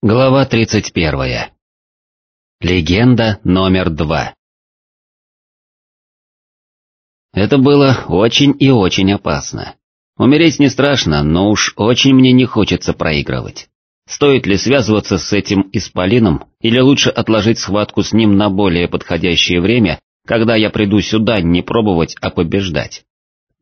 Глава 31. Легенда номер два. Это было очень и очень опасно. Умереть не страшно, но уж очень мне не хочется проигрывать. Стоит ли связываться с этим исполином, или лучше отложить схватку с ним на более подходящее время, когда я приду сюда не пробовать, а побеждать?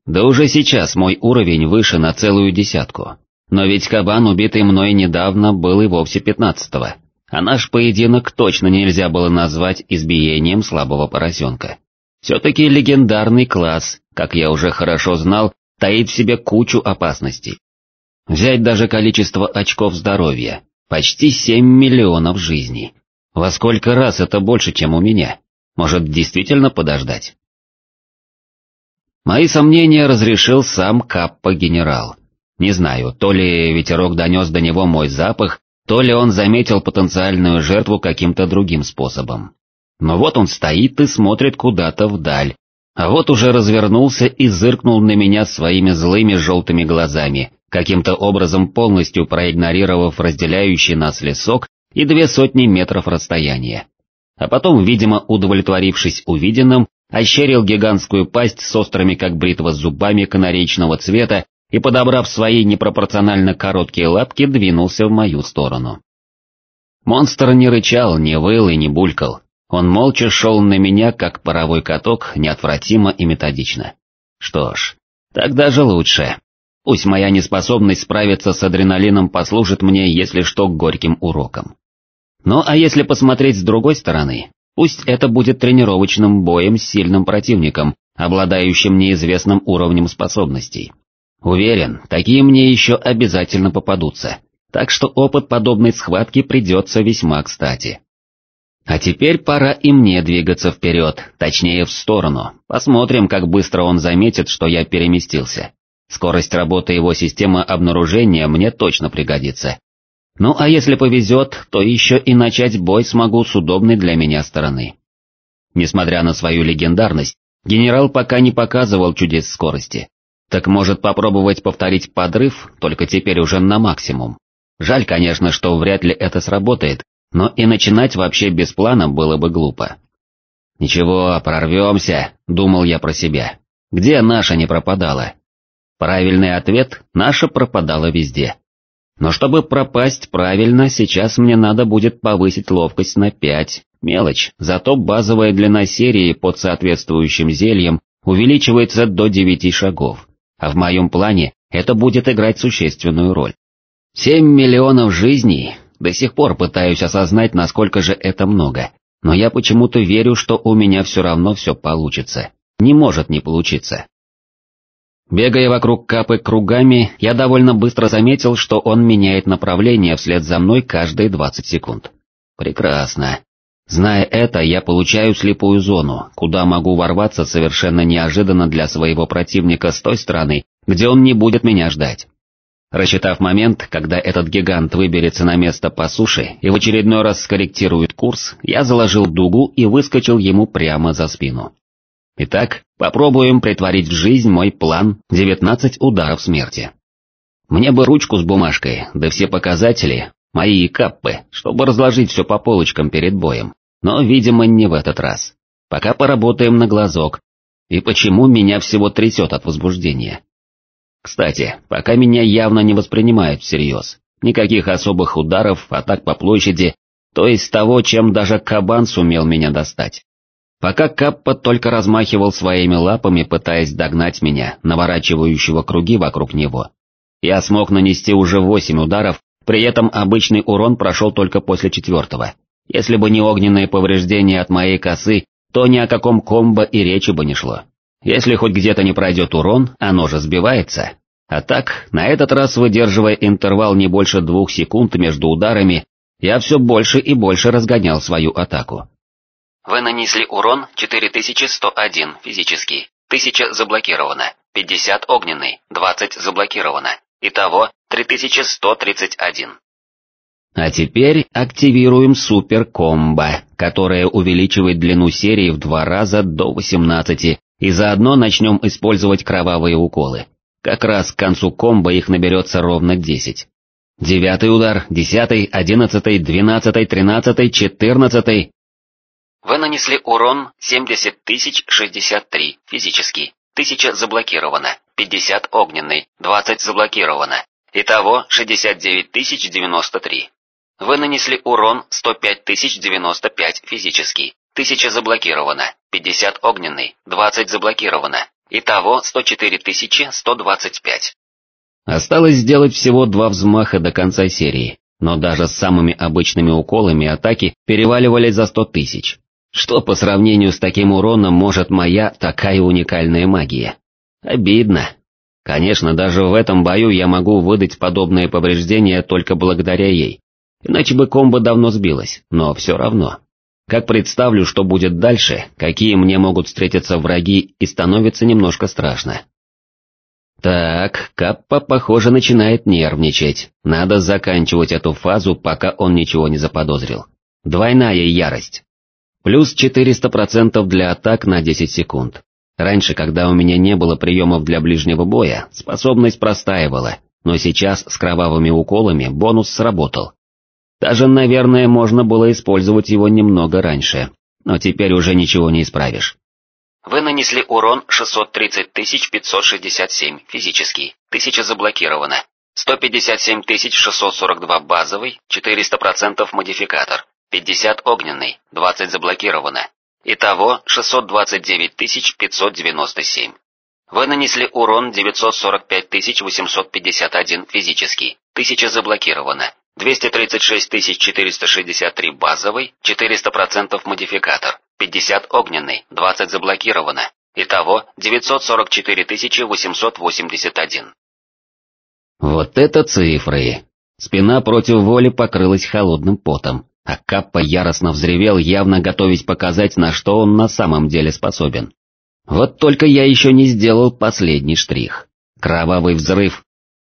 Да уже сейчас мой уровень выше на целую десятку. Но ведь кабан, убитый мной недавно, был и вовсе пятнадцатого, а наш поединок точно нельзя было назвать избиением слабого поросенка. Все-таки легендарный класс, как я уже хорошо знал, таит в себе кучу опасностей. Взять даже количество очков здоровья, почти семь миллионов жизней. Во сколько раз это больше, чем у меня? Может, действительно подождать? Мои сомнения разрешил сам Каппа-генерал. Не знаю, то ли ветерок донес до него мой запах, то ли он заметил потенциальную жертву каким-то другим способом. Но вот он стоит и смотрит куда-то вдаль, а вот уже развернулся и зыркнул на меня своими злыми желтыми глазами, каким-то образом полностью проигнорировав разделяющий нас лесок и две сотни метров расстояния. А потом, видимо, удовлетворившись увиденным, ощерил гигантскую пасть с острыми как бритва зубами канаречного цвета и, подобрав свои непропорционально короткие лапки, двинулся в мою сторону. Монстр не рычал, не выл и не булькал, он молча шел на меня, как паровой каток, неотвратимо и методично. Что ж, так даже лучше. Пусть моя неспособность справиться с адреналином послужит мне, если что, горьким уроком. Ну а если посмотреть с другой стороны, пусть это будет тренировочным боем с сильным противником, обладающим неизвестным уровнем способностей. Уверен, такие мне еще обязательно попадутся, так что опыт подобной схватки придется весьма кстати. А теперь пора и мне двигаться вперед, точнее в сторону, посмотрим, как быстро он заметит, что я переместился. Скорость работы его системы обнаружения мне точно пригодится. Ну а если повезет, то еще и начать бой смогу с удобной для меня стороны. Несмотря на свою легендарность, генерал пока не показывал чудес скорости. Так может попробовать повторить подрыв, только теперь уже на максимум. Жаль, конечно, что вряд ли это сработает, но и начинать вообще без плана было бы глупо. «Ничего, прорвемся», — думал я про себя. «Где наша не пропадала?» Правильный ответ — наша пропадала везде. Но чтобы пропасть правильно, сейчас мне надо будет повысить ловкость на пять. Мелочь, зато базовая длина серии под соответствующим зельем увеличивается до девяти шагов а в моем плане это будет играть существенную роль. Семь миллионов жизней, до сих пор пытаюсь осознать, насколько же это много, но я почему-то верю, что у меня все равно все получится. Не может не получиться. Бегая вокруг Капы кругами, я довольно быстро заметил, что он меняет направление вслед за мной каждые 20 секунд. Прекрасно. Зная это, я получаю слепую зону, куда могу ворваться совершенно неожиданно для своего противника с той стороны, где он не будет меня ждать. Рассчитав момент, когда этот гигант выберется на место по суше и в очередной раз скорректирует курс, я заложил дугу и выскочил ему прямо за спину. Итак, попробуем притворить в жизнь мой план 19 ударов смерти. Мне бы ручку с бумажкой, да все показатели, мои каппы, чтобы разложить все по полочкам перед боем, но, видимо, не в этот раз. Пока поработаем на глазок. И почему меня всего трясет от возбуждения? Кстати, пока меня явно не воспринимают всерьез. Никаких особых ударов, атак по площади, то есть того, чем даже кабан сумел меня достать. Пока Каппа только размахивал своими лапами, пытаясь догнать меня, наворачивающего круги вокруг него. Я смог нанести уже восемь ударов, при этом обычный урон прошел только после четвертого. Если бы не огненные повреждения от моей косы, то ни о каком комбо и речи бы не шло. Если хоть где-то не пройдет урон, оно же сбивается. А так, на этот раз выдерживая интервал не больше двух секунд между ударами, я все больше и больше разгонял свою атаку. Вы нанесли урон 4101 физический, 1000 заблокировано, 50 огненный, 20 заблокировано. Итого 3131. А теперь активируем супер-комбо, которое увеличивает длину серии в два раза до 18, и заодно начнем использовать кровавые уколы. Как раз к концу комбо их наберется ровно 10. Девятый удар, десятый, одиннадцатый, двенадцатый, тринадцатый, четырнадцатый. Вы нанесли урон 70 тысяч 63 физический, 1000 заблокировано, 50 огненный, 20 заблокировано. Итого 69 тысяч 93. Вы нанесли урон 105 тысяч 95 физический, 1000 заблокировано, 50 огненный, 20 заблокировано. Итого 104 тысячи 125. Осталось сделать всего два взмаха до конца серии, но даже с самыми обычными уколами атаки переваливались за сто тысяч. Что по сравнению с таким уроном может моя такая уникальная магия? Обидно. Конечно, даже в этом бою я могу выдать подобные повреждения только благодаря ей. Иначе бы комбо давно сбилась, но все равно. Как представлю, что будет дальше, какие мне могут встретиться враги, и становится немножко страшно. Так, Каппа, похоже, начинает нервничать. Надо заканчивать эту фазу, пока он ничего не заподозрил. Двойная ярость. Плюс 400% для атак на 10 секунд. Раньше, когда у меня не было приемов для ближнего боя, способность простаивала, но сейчас с кровавыми уколами бонус сработал. Даже, наверное, можно было использовать его немного раньше, но теперь уже ничего не исправишь. Вы нанесли урон 630 567 физический, 1000 заблокировано, 157 642 базовый, 400% модификатор, 50 огненный, 20 заблокировано. Итого 629 597. Вы нанесли урон 945 851 физический, 1000 заблокировано, 236 463 базовый, 400% модификатор, 50 огненный, 20 заблокировано. Итого 944 881. Вот это цифры! Спина против воли покрылась холодным потом, а Каппа яростно взревел, явно готовясь показать, на что он на самом деле способен. Вот только я еще не сделал последний штрих. Кровавый взрыв,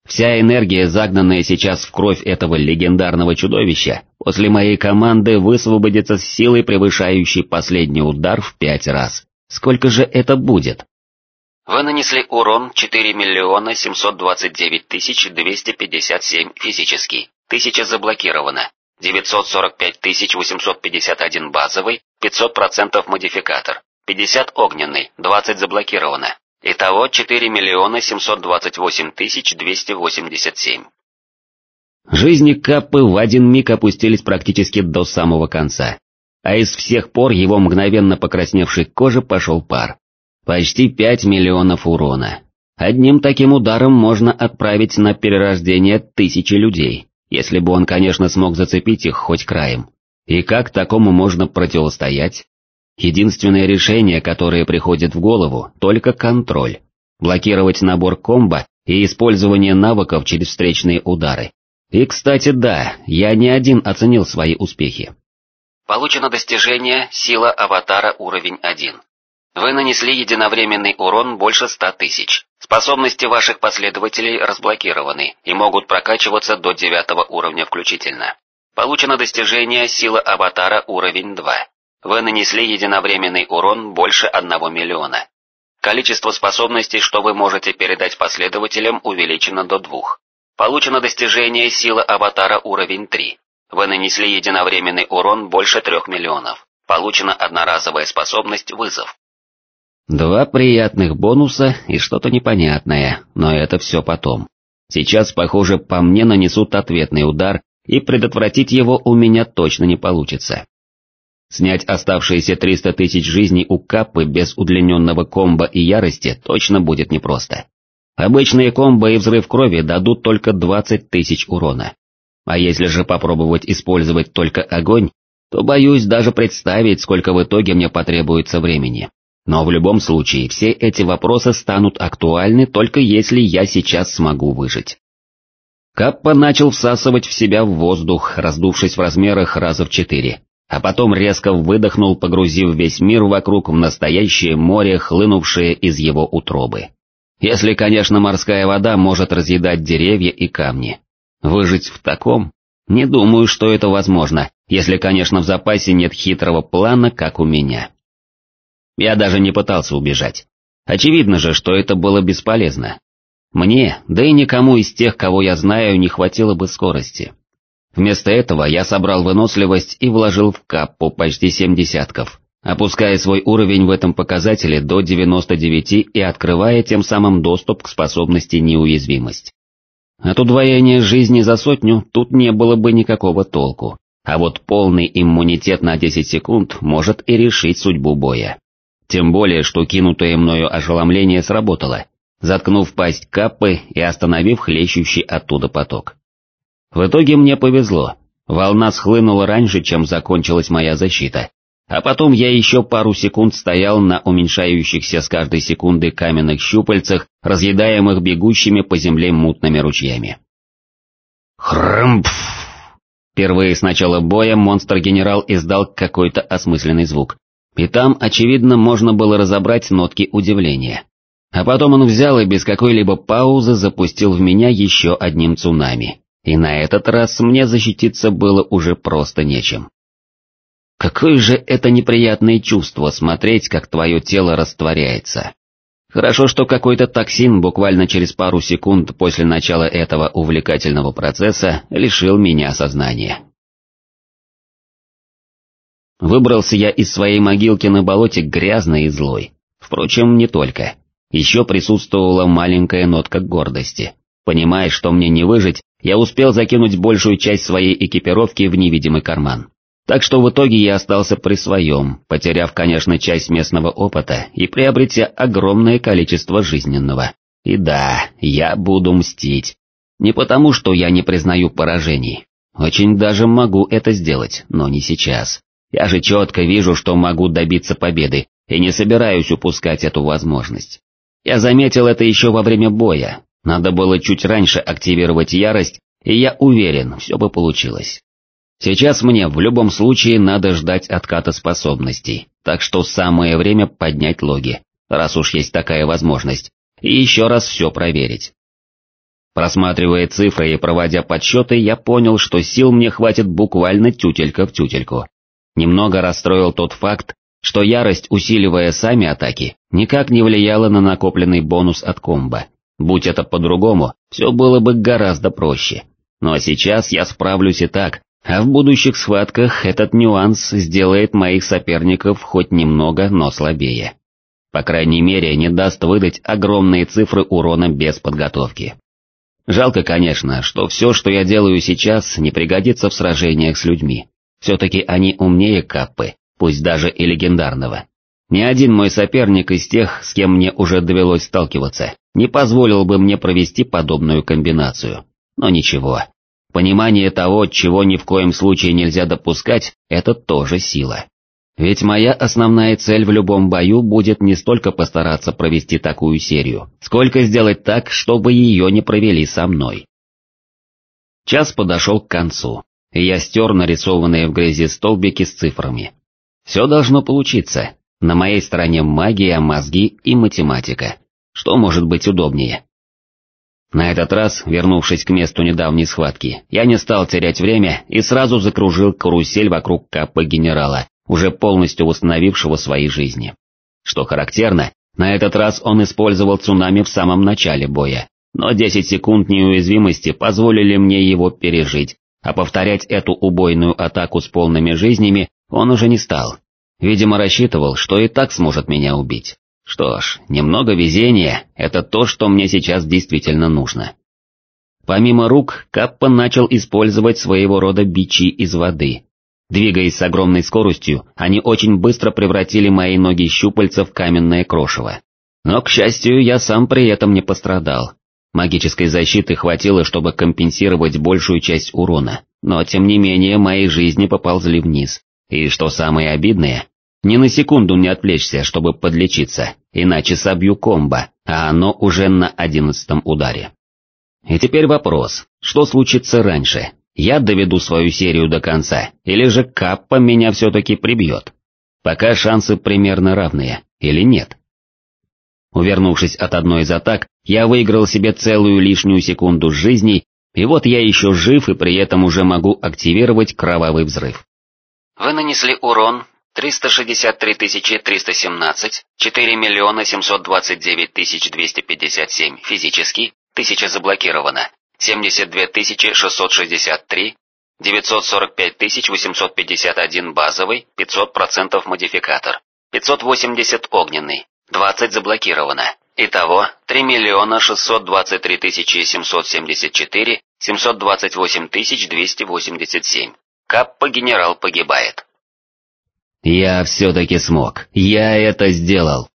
Вся энергия, загнанная сейчас в кровь этого легендарного чудовища, после моей команды высвободится с силой, превышающей последний удар в пять раз. Сколько же это будет? Вы нанесли урон 4 миллиона 729 тысяч 257 физический, 1000 заблокировано, 945 тысяч 851 базовый, 500% модификатор, 50 огненный, 20 заблокировано, Итого 4 миллиона 728 тысяч 287. Жизни Каппы в один миг опустились практически до самого конца, а из всех пор его мгновенно покрасневшей кожи пошел пар. Почти 5 миллионов урона. Одним таким ударом можно отправить на перерождение тысячи людей, если бы он, конечно, смог зацепить их хоть краем. И как такому можно противостоять? Единственное решение, которое приходит в голову, только контроль. Блокировать набор комбо и использование навыков через встречные удары. И, кстати, да, я не один оценил свои успехи. Получено достижение «Сила аватара уровень 1». Вы нанесли единовременный урон больше 100 тысяч. Способности ваших последователей разблокированы и могут прокачиваться до 9 уровня включительно. Получено достижение «Сила аватара уровень 2». Вы нанесли единовременный урон больше 1 миллиона. Количество способностей, что вы можете передать последователям, увеличено до двух. Получено достижение сила аватара уровень 3. Вы нанесли единовременный урон больше 3 миллионов. Получена одноразовая способность вызов. Два приятных бонуса и что-то непонятное, но это все потом. Сейчас, похоже, по мне нанесут ответный удар, и предотвратить его у меня точно не получится. Снять оставшиеся 300 тысяч жизней у Каппы без удлиненного комбо и ярости точно будет непросто. Обычные комбо и взрыв крови дадут только 20 тысяч урона. А если же попробовать использовать только огонь, то боюсь даже представить, сколько в итоге мне потребуется времени. Но в любом случае, все эти вопросы станут актуальны только если я сейчас смогу выжить. Каппа начал всасывать в себя воздух, раздувшись в размерах раза в четыре а потом резко выдохнул, погрузив весь мир вокруг в настоящее море, хлынувшее из его утробы. Если, конечно, морская вода может разъедать деревья и камни. Выжить в таком? Не думаю, что это возможно, если, конечно, в запасе нет хитрого плана, как у меня. Я даже не пытался убежать. Очевидно же, что это было бесполезно. Мне, да и никому из тех, кого я знаю, не хватило бы скорости. Вместо этого я собрал выносливость и вложил в каппу почти семь десятков, опуская свой уровень в этом показателе до 99 и открывая тем самым доступ к способности неуязвимость. От удвоения жизни за сотню тут не было бы никакого толку, а вот полный иммунитет на 10 секунд может и решить судьбу боя. Тем более, что кинутое мною ошеломление сработало, заткнув пасть каппы и остановив хлещущий оттуда поток. В итоге мне повезло, волна схлынула раньше, чем закончилась моя защита, а потом я еще пару секунд стоял на уменьшающихся с каждой секунды каменных щупальцах, разъедаемых бегущими по земле мутными ручьями. Хрымпф! Впервые с начала боя монстр-генерал издал какой-то осмысленный звук, и там, очевидно, можно было разобрать нотки удивления. А потом он взял и без какой-либо паузы запустил в меня еще одним цунами, и на этот раз мне защититься было уже просто нечем. Какое же это неприятное чувство смотреть, как твое тело растворяется. Хорошо, что какой-то токсин буквально через пару секунд после начала этого увлекательного процесса лишил меня сознания. Выбрался я из своей могилки на болоте грязный и злой. Впрочем, не только. Еще присутствовала маленькая нотка гордости. Понимая, что мне не выжить, я успел закинуть большую часть своей экипировки в невидимый карман. Так что в итоге я остался при своем, потеряв, конечно, часть местного опыта и приобретя огромное количество жизненного. И да, я буду мстить. Не потому, что я не признаю поражений. Очень даже могу это сделать, но не сейчас. Я же четко вижу, что могу добиться победы, и не собираюсь упускать эту возможность. Я заметил это еще во время боя, надо было чуть раньше активировать ярость, и я уверен, все бы получилось. Сейчас мне в любом случае надо ждать отката способностей, так что самое время поднять логи, раз уж есть такая возможность, и еще раз все проверить. Просматривая цифры и проводя подсчеты, я понял, что сил мне хватит буквально тютелька в тютельку. Немного расстроил тот факт, что ярость, усиливая сами атаки, никак не влияла на накопленный бонус от комбо. Будь это по-другому, все было бы гораздо проще. Но сейчас я справлюсь и так, а в будущих схватках этот нюанс сделает моих соперников хоть немного, но слабее. По крайней мере, не даст выдать огромные цифры урона без подготовки. Жалко, конечно, что все, что я делаю сейчас, не пригодится в сражениях с людьми. Все-таки они умнее Каппы, пусть даже и легендарного. Ни один мой соперник из тех, с кем мне уже довелось сталкиваться, не позволил бы мне провести подобную комбинацию. Но ничего. Понимание того, чего ни в коем случае нельзя допускать, это тоже сила. Ведь моя основная цель в любом бою будет не столько постараться провести такую серию, сколько сделать так, чтобы ее не провели со мной. Час подошел к концу и я стер нарисованные в грязи столбики с цифрами. Все должно получиться. На моей стороне магия, мозги и математика. Что может быть удобнее? На этот раз, вернувшись к месту недавней схватки, я не стал терять время и сразу закружил карусель вокруг капы генерала, уже полностью восстановившего свои жизни. Что характерно, на этот раз он использовал цунами в самом начале боя, но 10 секунд неуязвимости позволили мне его пережить, а повторять эту убойную атаку с полными жизнями он уже не стал. Видимо, рассчитывал, что и так сможет меня убить. Что ж, немного везения — это то, что мне сейчас действительно нужно. Помимо рук, Каппа начал использовать своего рода бичи из воды. Двигаясь с огромной скоростью, они очень быстро превратили мои ноги щупальца в каменное крошево. Но, к счастью, я сам при этом не пострадал, Магической защиты хватило, чтобы компенсировать большую часть урона, но тем не менее мои жизни поползли вниз. И что самое обидное, ни на секунду не отвлечься, чтобы подлечиться, иначе собью комбо, а оно уже на одиннадцатом ударе. И теперь вопрос, что случится раньше? Я доведу свою серию до конца, или же Каппа меня все-таки прибьет? Пока шансы примерно равные, или нет? Увернувшись от одной из атак, я выиграл себе целую лишнюю секунду жизни, и вот я еще жив и при этом уже могу активировать кровавый взрыв. Вы нанесли урон 363 317, 4 миллиона 729 257 физический 1000 заблокировано, 72 663, 945 851 базовый, 500% модификатор, 580 огненный, 20 заблокировано. Итого 3 миллиона 623 774, 728 287. Каппа генерал погибает. Я все-таки смог, я это сделал.